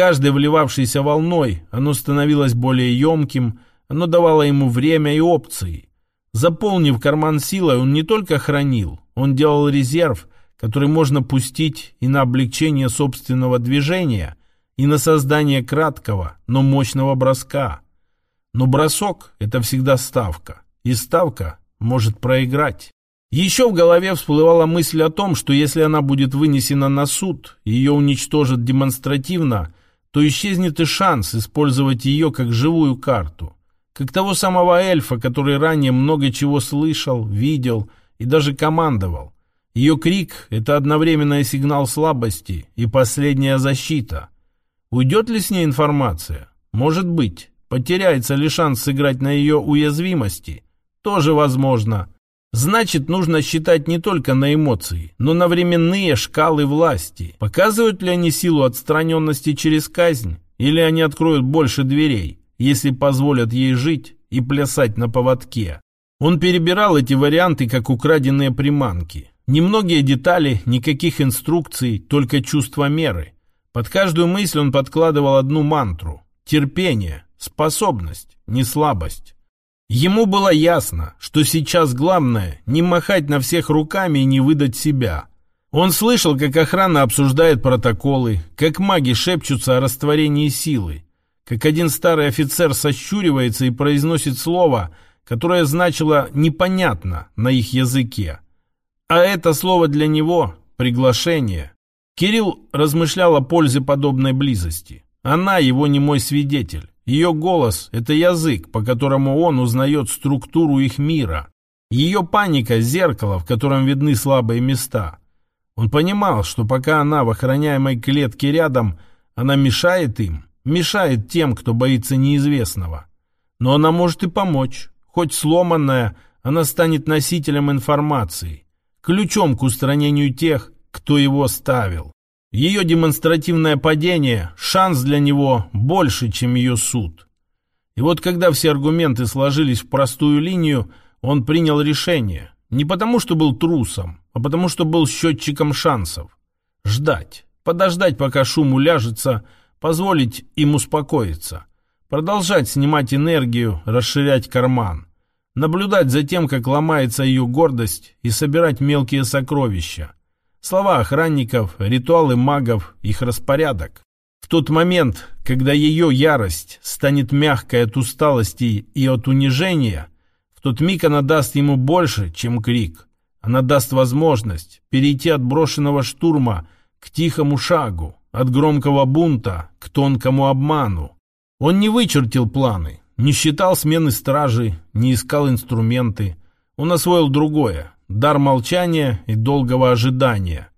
каждой вливавшейся волной оно становилось более емким, оно давало ему время и опции. Заполнив карман силой, он не только хранил, он делал резерв, который можно пустить и на облегчение собственного движения, и на создание краткого, но мощного броска. Но бросок – это всегда ставка, и ставка может проиграть. Еще в голове всплывала мысль о том, что если она будет вынесена на суд, ее уничтожат демонстративно, то исчезнет и шанс использовать ее как живую карту. Как того самого эльфа, который ранее много чего слышал, видел и даже командовал. Ее крик – это одновременный сигнал слабости и последняя защита. Уйдет ли с ней информация? Может быть. Потеряется ли шанс сыграть на ее уязвимости? Тоже возможно. Значит, нужно считать не только на эмоции, но на временные шкалы власти. Показывают ли они силу отстраненности через казнь? Или они откроют больше дверей, если позволят ей жить и плясать на поводке? Он перебирал эти варианты, как украденные приманки. Немногие детали, никаких инструкций, только чувство меры. Под каждую мысль он подкладывал одну мантру. Терпение, способность, не слабость. Ему было ясно, что сейчас главное не махать на всех руками и не выдать себя. Он слышал, как охрана обсуждает протоколы, как маги шепчутся о растворении силы, как один старый офицер сощуривается и произносит слово, которое значило «непонятно» на их языке. А это слово для него – приглашение. Кирилл размышлял о пользе подобной близости. Она его немой свидетель. Ее голос – это язык, по которому он узнает структуру их мира. Ее паника – зеркало, в котором видны слабые места. Он понимал, что пока она в охраняемой клетке рядом, она мешает им, мешает тем, кто боится неизвестного. Но она может и помочь. Хоть сломанная, она станет носителем информации, ключом к устранению тех, кто его ставил. Ее демонстративное падение – шанс для него больше, чем ее суд. И вот когда все аргументы сложились в простую линию, он принял решение. Не потому, что был трусом, а потому, что был счетчиком шансов. Ждать, подождать, пока шум уляжется, позволить им успокоиться. Продолжать снимать энергию, расширять карман. Наблюдать за тем, как ломается ее гордость и собирать мелкие сокровища – Слова охранников, ритуалы магов, их распорядок. В тот момент, когда ее ярость станет мягкой от усталости и от унижения, в тот миг она даст ему больше, чем крик. Она даст возможность перейти от брошенного штурма к тихому шагу, от громкого бунта к тонкому обману. Он не вычертил планы, не считал смены стражи, не искал инструменты. Он освоил другое дар молчания и долгого ожидания.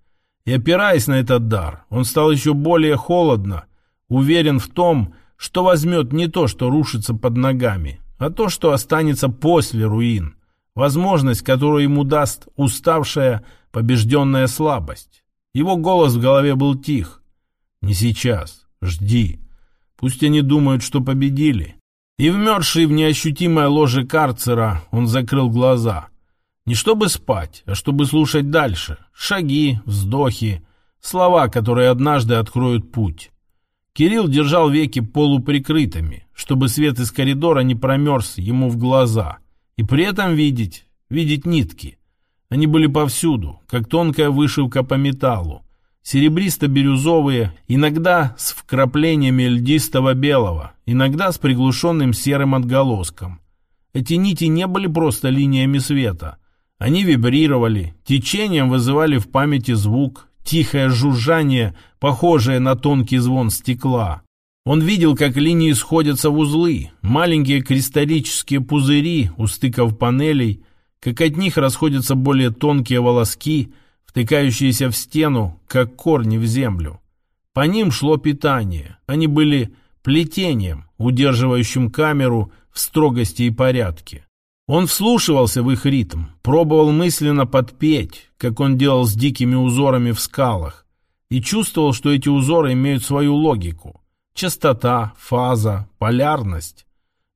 И опираясь на этот дар, он стал еще более холодно, уверен в том, что возьмет не то, что рушится под ногами, а то, что останется после руин, возможность, которую ему даст уставшая, побежденная слабость. Его голос в голове был тих. «Не сейчас. Жди. Пусть они думают, что победили». И вмерзший в неощутимое ложе карцера он закрыл глаза – не чтобы спать, а чтобы слушать дальше. Шаги, вздохи, слова, которые однажды откроют путь. Кирилл держал веки полуприкрытыми, чтобы свет из коридора не промерз ему в глаза. И при этом видеть, видеть нитки. Они были повсюду, как тонкая вышивка по металлу. Серебристо-бирюзовые, иногда с вкраплениями льдистого белого, иногда с приглушенным серым отголоском. Эти нити не были просто линиями света. Они вибрировали, течением вызывали в памяти звук, тихое жужжание, похожее на тонкий звон стекла. Он видел, как линии сходятся в узлы, маленькие кристаллические пузыри у стыков панелей, как от них расходятся более тонкие волоски, втыкающиеся в стену, как корни в землю. По ним шло питание. Они были плетением, удерживающим камеру в строгости и порядке. Он вслушивался в их ритм, пробовал мысленно подпеть, как он делал с дикими узорами в скалах, и чувствовал, что эти узоры имеют свою логику. Частота, фаза, полярность.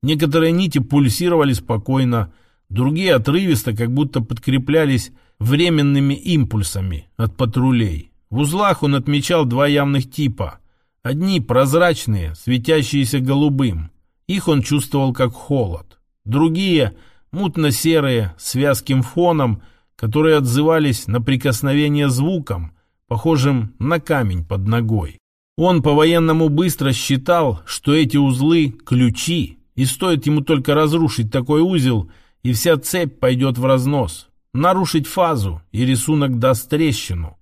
Некоторые нити пульсировали спокойно, другие отрывисто, как будто подкреплялись временными импульсами от патрулей. В узлах он отмечал два явных типа. Одни прозрачные, светящиеся голубым. Их он чувствовал как холод. Другие — мутно-серые, с вязким фоном, которые отзывались на прикосновение звуком, похожим на камень под ногой. Он по-военному быстро считал, что эти узлы — ключи, и стоит ему только разрушить такой узел, и вся цепь пойдет в разнос. Нарушить фазу, и рисунок даст трещину.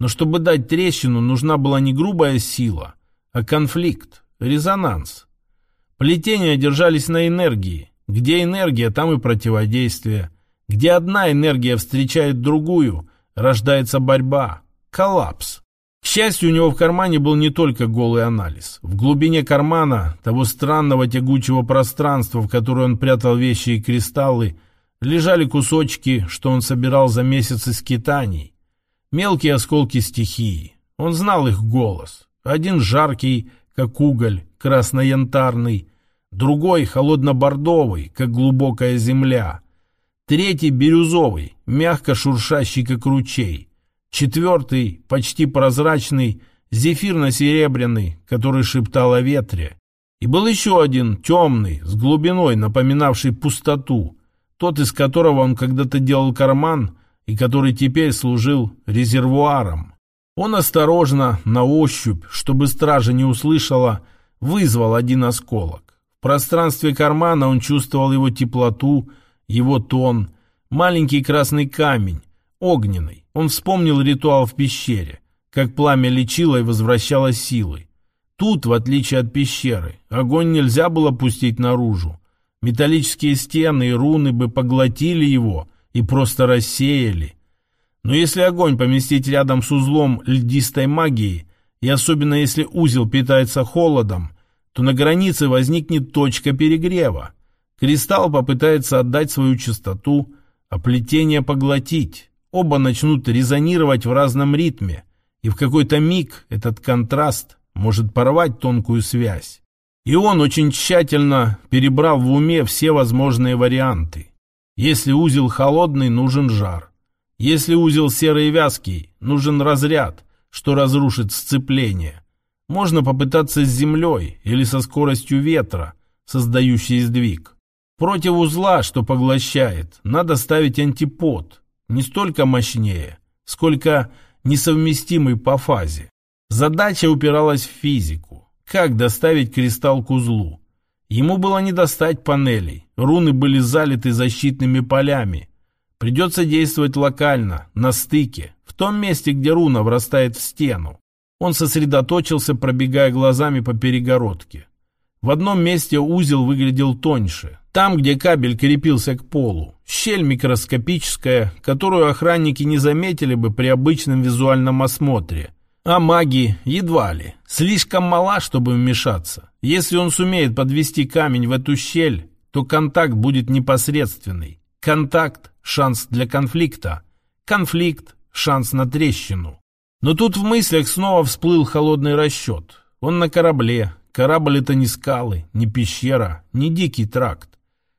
Но чтобы дать трещину, нужна была не грубая сила, а конфликт, резонанс. Плетения держались на энергии. Где энергия, там и противодействие. Где одна энергия встречает другую, рождается борьба, коллапс. К счастью, у него в кармане был не только голый анализ. В глубине кармана, того странного тягучего пространства, в которое он прятал вещи и кристаллы, лежали кусочки, что он собирал за месяцы скитаний. Мелкие осколки стихии. Он знал их голос. Один жаркий, как уголь, красно-янтарный, другой холодно-бордовый, как глубокая земля, третий бирюзовый, мягко шуршащий, как ручей, четвертый, почти прозрачный, зефирно-серебряный, который шептал о ветре. И был еще один, темный, с глубиной, напоминавший пустоту, тот, из которого он когда-то делал карман и который теперь служил резервуаром. Он осторожно, на ощупь, чтобы стража не услышала, вызвал один осколок. В пространстве кармана он чувствовал его теплоту, его тон, маленький красный камень, огненный. Он вспомнил ритуал в пещере, как пламя лечило и возвращало силы. Тут, в отличие от пещеры, огонь нельзя было пустить наружу. Металлические стены и руны бы поглотили его и просто рассеяли. Но если огонь поместить рядом с узлом льдистой магии, и особенно если узел питается холодом, то на границе возникнет точка перегрева. Кристалл попытается отдать свою частоту, а плетение поглотить. Оба начнут резонировать в разном ритме, и в какой-то миг этот контраст может порвать тонкую связь. И он очень тщательно перебрал в уме все возможные варианты. Если узел холодный, нужен жар. Если узел серый вязкий, нужен разряд, что разрушит сцепление. Можно попытаться с землей или со скоростью ветра, создающей сдвиг. Против узла, что поглощает, надо ставить антипод, не столько мощнее, сколько несовместимый по фазе. Задача упиралась в физику. Как доставить кристалл к узлу? Ему было не достать панелей, руны были залиты защитными полями. Придется действовать локально, на стыке, в том месте, где руна врастает в стену. Он сосредоточился, пробегая глазами по перегородке. В одном месте узел выглядел тоньше, там, где кабель крепился к полу. Щель микроскопическая, которую охранники не заметили бы при обычном визуальном осмотре. А маги едва ли. Слишком мала, чтобы вмешаться. Если он сумеет подвести камень в эту щель, то контакт будет непосредственный. Контакт – шанс для конфликта. Конфликт – шанс на трещину. Но тут в мыслях снова всплыл холодный расчет. Он на корабле. Корабль — это не скалы, не пещера, не дикий тракт.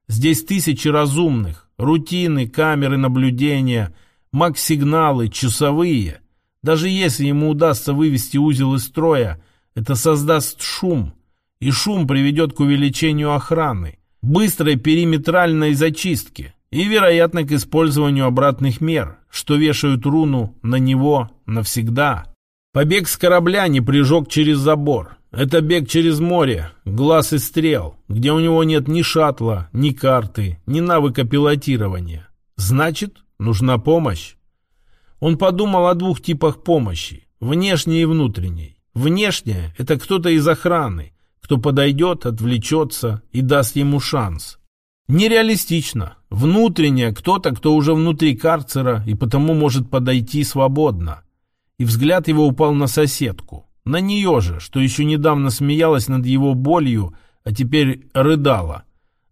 Здесь тысячи разумных, рутины, камеры наблюдения, маг-сигналы, часовые. Даже если ему удастся вывести узел из строя, это создаст шум, и шум приведет к увеличению охраны, быстрой периметральной зачистке и, вероятно, к использованию обратных мер, что вешают руну на него навсегда. Побег с корабля не прижег через забор. Это бег через море, глаз и стрел, где у него нет ни шаттла, ни карты, ни навыка пилотирования. Значит, нужна помощь. Он подумал о двух типах помощи, внешней и внутренней. Внешняя – это кто-то из охраны, кто подойдет, отвлечется и даст ему шанс. Нереалистично. Внутренняя – кто-то, кто уже внутри карцера и потому может подойти свободно. И взгляд его упал на соседку. На нее же, что еще недавно смеялась над его болью, а теперь рыдала.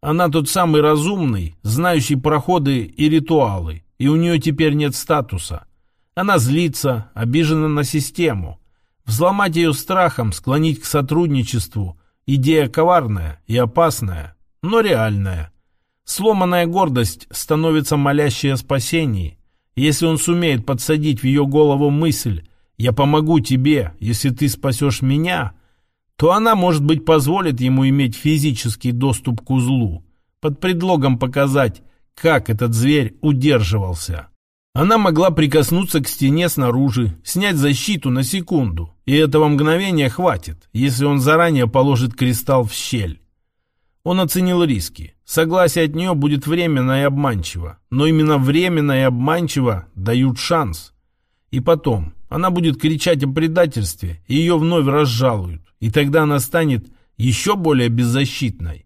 Она тот самый разумный, знающий проходы и ритуалы, и у нее теперь нет статуса. Она злится, обижена на систему. Взломать ее страхом, склонить к сотрудничеству – идея коварная и опасная, но реальная. Сломанная гордость становится молящей о. Если он сумеет подсадить в ее голову мысль «Я помогу тебе, если ты спасешь меня», то она, может быть, позволит ему иметь физический доступ к узлу, под предлогом показать, как этот зверь удерживался. Она могла прикоснуться к стене снаружи, снять защиту на секунду, и этого мгновения хватит, если он заранее положит кристалл в щель. Он оценил риски. Согласие от нее будет временно и обманчиво, но именно временно и обманчиво дают шанс. И потом, она будет кричать о предательстве, и ее вновь разжалуют, и тогда она станет еще более беззащитной.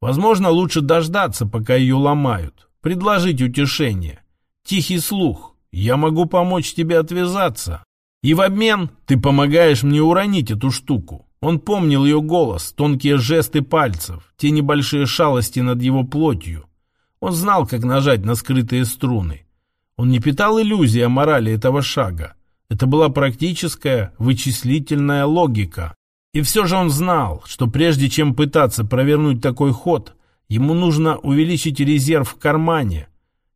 Возможно, лучше дождаться, пока ее ломают, предложить утешение. Тихий слух. Я могу помочь тебе отвязаться. И в обмен ты помогаешь мне уронить эту штуку. Он помнил ее голос, тонкие жесты пальцев, те небольшие шалости над его плотью. Он знал, как нажать на скрытые струны. Он не питал иллюзий о морали этого шага. Это была практическая, вычислительная логика. И все же он знал, что прежде чем пытаться провернуть такой ход, ему нужно увеличить резерв в кармане.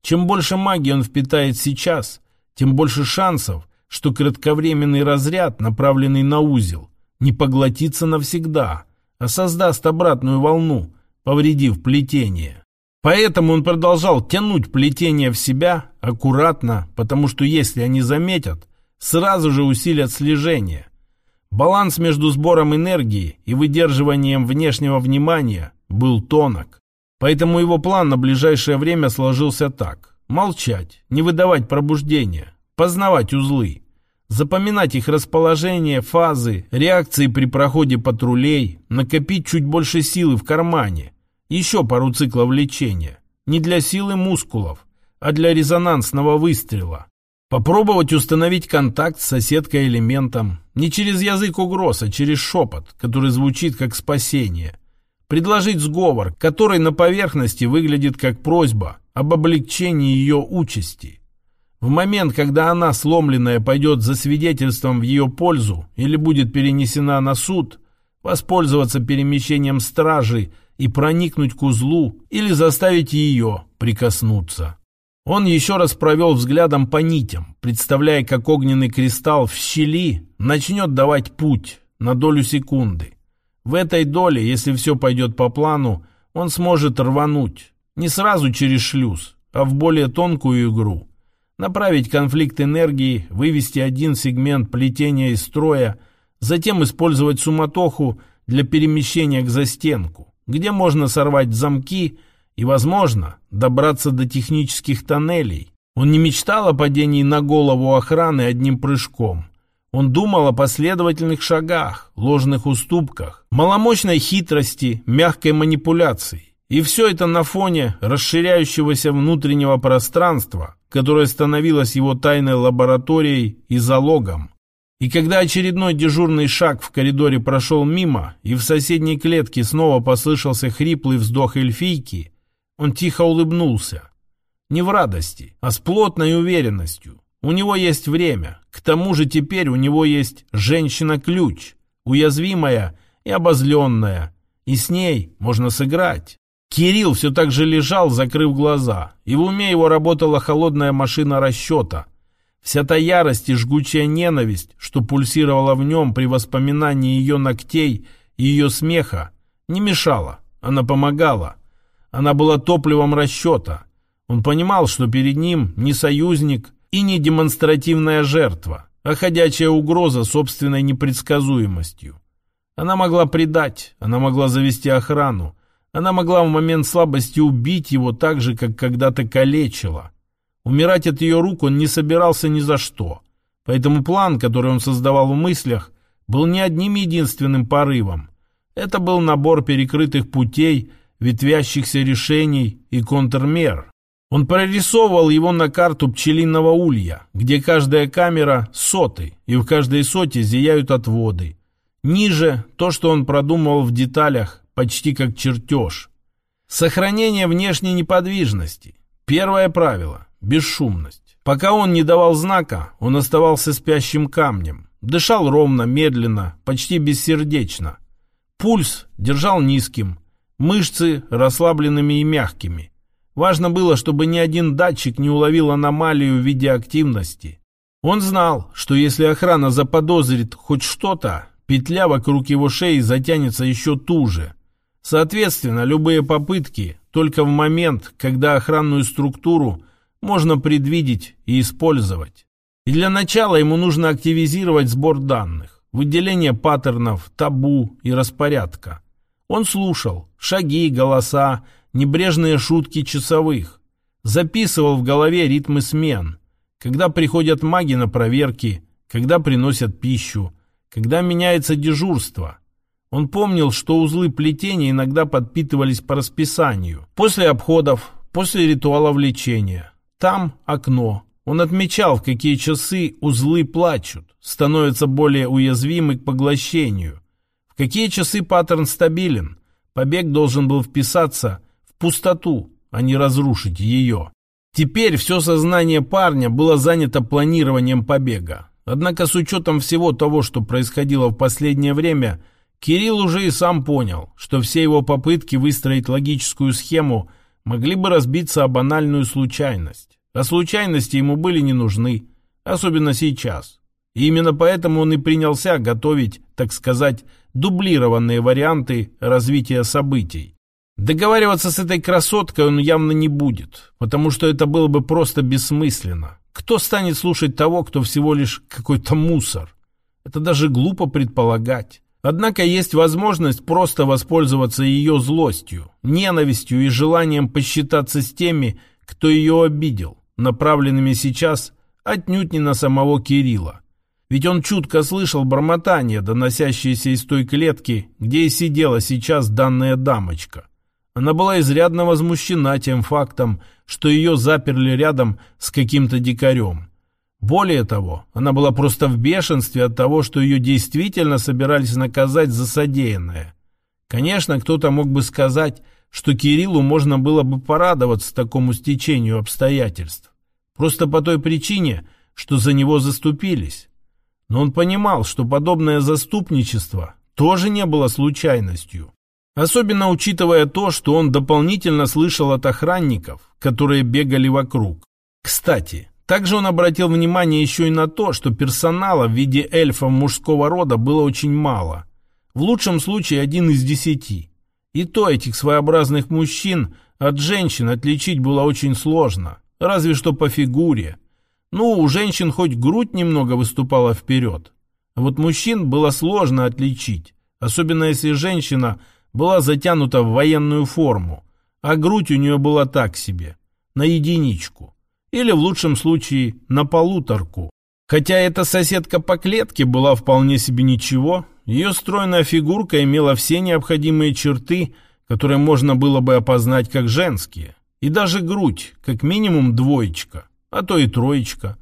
Чем больше магии он впитает сейчас, тем больше шансов, что кратковременный разряд, направленный на узел, не поглотится навсегда, а создаст обратную волну, повредив плетение. Поэтому он продолжал тянуть плетение в себя аккуратно, потому что если они заметят, сразу же усилят слежение. Баланс между сбором энергии и выдерживанием внешнего внимания был тонок. Поэтому его план на ближайшее время сложился так. Молчать, не выдавать пробуждения, познавать узлы запоминать их расположение, фазы, реакции при проходе патрулей, накопить чуть больше силы в кармане, еще пару циклов лечения. Не для силы мускулов, а для резонансного выстрела. Попробовать установить контакт с соседкой элементом не через язык угроз, а через шепот, который звучит как спасение. Предложить сговор, который на поверхности выглядит как просьба об облегчении ее участи. В момент, когда она, сломленная, пойдет за свидетельством в ее пользу или будет перенесена на суд, воспользоваться перемещением стражи и проникнуть к узлу или заставить ее прикоснуться. Он еще раз провел взглядом по нитям, представляя, как огненный кристалл в щели начнет давать путь на долю секунды. В этой доле, если все пойдет по плану, он сможет рвануть. Не сразу через шлюз, а в более тонкую игру – направить конфликт энергии, вывести один сегмент плетения из строя, затем использовать суматоху для перемещения к застенку, где можно сорвать замки и, возможно, добраться до технических тоннелей. Он не мечтал о падении на голову охраны одним прыжком. Он думал о последовательных шагах, ложных уступках, маломощной хитрости, мягкой манипуляции. И все это на фоне расширяющегося внутреннего пространства, которое становилось его тайной лабораторией и залогом. И когда очередной дежурный шаг в коридоре прошел мимо, и в соседней клетке снова послышался хриплый вздох эльфийки, он тихо улыбнулся. Не в радости, а с плотной уверенностью. У него есть время. К тому же теперь у него есть женщина-ключ, уязвимая и обозленная, и с ней можно сыграть. Кирилл все так же лежал, закрыв глаза, и в уме его работала холодная машина расчета. Вся та ярость и жгучая ненависть, что пульсировала в нем при воспоминании ее ногтей и ее смеха, не мешала, она помогала. Она была топливом расчета. Он понимал, что перед ним не союзник и не демонстративная жертва, а ходячая угроза собственной непредсказуемостью. Она могла предать, она могла завести охрану, она могла в момент слабости убить его так же, как когда-то калечила. Умирать от ее рук он не собирался ни за что. Поэтому план, который он создавал в мыслях, был не одним единственным порывом. Это был набор перекрытых путей, ветвящихся решений и контрмер. Он прорисовывал его на карту пчелиного улья, где каждая камера — соты, и в каждой соте зияют отводы. Ниже — то, что он продумывал в деталях, почти как чертеж. Сохранение внешней неподвижности. Первое правило – бесшумность. Пока он не давал знака, он оставался спящим камнем. Дышал ровно, медленно, почти бессердечно. Пульс держал низким, мышцы расслабленными и мягкими. Важно было, чтобы ни один датчик не уловил аномалию в виде активности. Он знал, что если охрана заподозрит хоть что-то, петля вокруг его шеи затянется еще туже. Соответственно, любые попытки только в момент, когда охранную структуру можно предвидеть и использовать. И для начала ему нужно активизировать сбор данных, выделение паттернов, табу и распорядка. Он слушал шаги, голоса, небрежные шутки часовых, записывал в голове ритмы смен, когда приходят маги на проверки, когда приносят пищу, когда меняется дежурство. Он помнил, что узлы плетения иногда подпитывались по расписанию. После обходов, после ритуала влечения. Там окно. Он отмечал, в какие часы узлы плачут, становятся более уязвимы к поглощению. В какие часы паттерн стабилен. Побег должен был вписаться в пустоту, а не разрушить ее. Теперь все сознание парня было занято планированием побега. Однако с учетом всего того, что происходило в последнее время, Кирилл уже и сам понял, что все его попытки выстроить логическую схему могли бы разбиться о банальную случайность. А случайности ему были не нужны, особенно сейчас. И именно поэтому он и принялся готовить, так сказать, дублированные варианты развития событий. Договариваться с этой красоткой он явно не будет, потому что это было бы просто бессмысленно. Кто станет слушать того, кто всего лишь какой-то мусор? Это даже глупо предполагать. Однако есть возможность просто воспользоваться ее злостью, ненавистью и желанием посчитаться с теми, кто ее обидел, направленными сейчас отнюдь не на самого Кирилла. Ведь он чутко слышал бормотание, доносящееся из той клетки, где и сидела сейчас данная дамочка. Она была изрядно возмущена тем фактом, что ее заперли рядом с каким-то дикарем. Более того, она была просто в бешенстве от того, что ее действительно собирались наказать за содеянное. Конечно, кто-то мог бы сказать, что Кириллу можно было бы порадоваться такому стечению обстоятельств. Просто по той причине, что за него заступились. Но он понимал, что подобное заступничество тоже не было случайностью. Особенно учитывая то, что он дополнительно слышал от охранников, которые бегали вокруг. Кстати, также он обратил внимание еще и на то, что персонала в виде эльфа мужского рода было очень мало. В лучшем случае один из десяти. И то этих своеобразных мужчин от женщин отличить было очень сложно, разве что по фигуре. Ну, у женщин хоть грудь немного выступала вперед. А вот мужчин было сложно отличить, особенно если женщина – была затянута в военную форму, а грудь у нее была так себе, на единичку. Или в лучшем случае на полуторку. Хотя эта соседка по клетке была вполне себе ничего, ее стройная фигурка имела все необходимые черты, которые можно было бы опознать как женские. И даже грудь, как минимум двоечка, а то и троечка.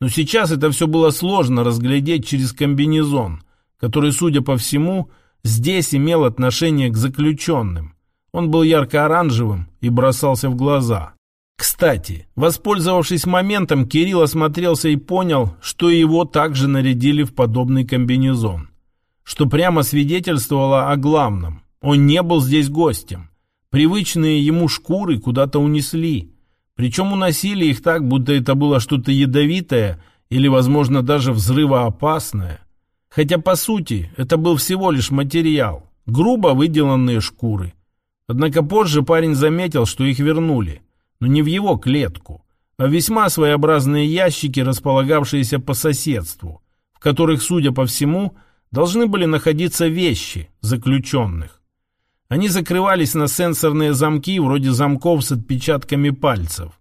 Но сейчас это все было сложно разглядеть через комбинезон, который, судя по всему, здесь имел отношение к заключенным. Он был ярко-оранжевым и бросался в глаза. Кстати, воспользовавшись моментом, Кирилл осмотрелся и понял, что его также нарядили в подобный комбинезон. Что прямо свидетельствовало о главном. Он не был здесь гостем. Привычные ему шкуры куда-то унесли. Причем уносили их так, будто это было что-то ядовитое или, возможно, даже взрывоопасное. Хотя, по сути, это был всего лишь материал, грубо выделанные шкуры. Однако позже парень заметил, что их вернули, но не в его клетку, а весьма своеобразные ящики, располагавшиеся по соседству, в которых, судя по всему, должны были находиться вещи заключенных. Они закрывались на сенсорные замки, вроде замков с отпечатками пальцев.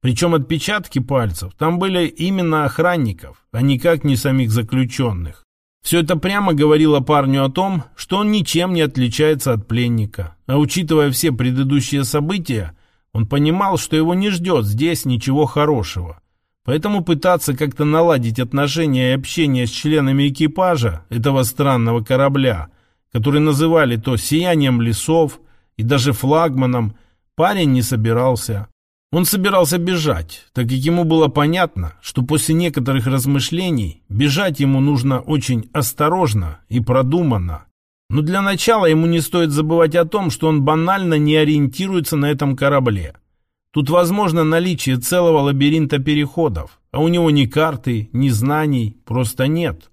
Причем отпечатки пальцев там были именно охранников, а никак не самих заключенных. Все это прямо говорило парню о том, что он ничем не отличается от пленника. А учитывая все предыдущие события, он понимал, что его не ждет здесь ничего хорошего. Поэтому пытаться как-то наладить отношения и общение с членами экипажа этого странного корабля, который называли то сиянием лесов и даже флагманом, парень не собирался. Он собирался бежать, так как ему было понятно, что после некоторых размышлений бежать ему нужно очень осторожно и продуманно. Но для начала ему не стоит забывать о том, что он банально не ориентируется на этом корабле. Тут возможно наличие целого лабиринта переходов, а у него ни карты, ни знаний просто нет.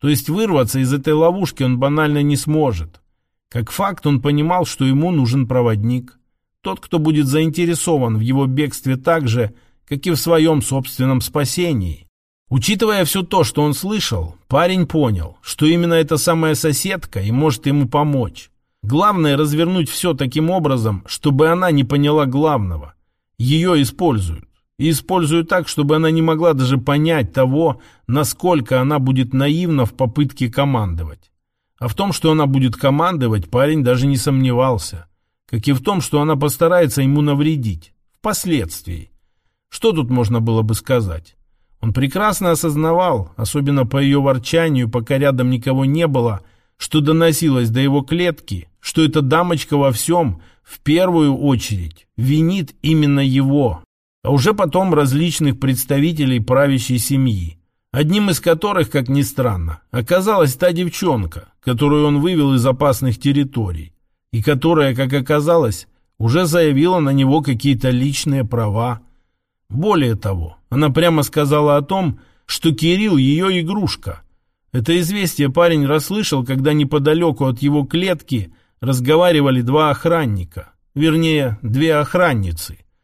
То есть вырваться из этой ловушки он банально не сможет. Как факт он понимал, что ему нужен проводник. Тот, кто будет заинтересован в его бегстве так же, как и в своем собственном спасении. Учитывая все то, что он слышал, парень понял, что именно эта самая соседка и может ему помочь. Главное развернуть все таким образом, чтобы она не поняла главного. Ее используют. И используют так, чтобы она не могла даже понять того, насколько она будет наивна в попытке командовать. А в том, что она будет командовать, парень даже не сомневался. Как и в том, что она постарается ему навредить. Впоследствии. Что тут можно было бы сказать? Он прекрасно осознавал, особенно по ее ворчанию, пока рядом никого не было – что доносилось до его клетки, что эта дамочка во всем, в первую очередь, винит именно его, а уже потом различных представителей правящей семьи, одним из которых, как ни странно, оказалась та девчонка, которую он вывел из опасных территорий, и которая, как оказалось, уже заявила на него какие-то личные права. Более того, она прямо сказала о том, что Кирилл ее игрушка, это известие парень расслышал, когда неподалеку от его клетки разговаривали два охранника, вернее, две охранницы.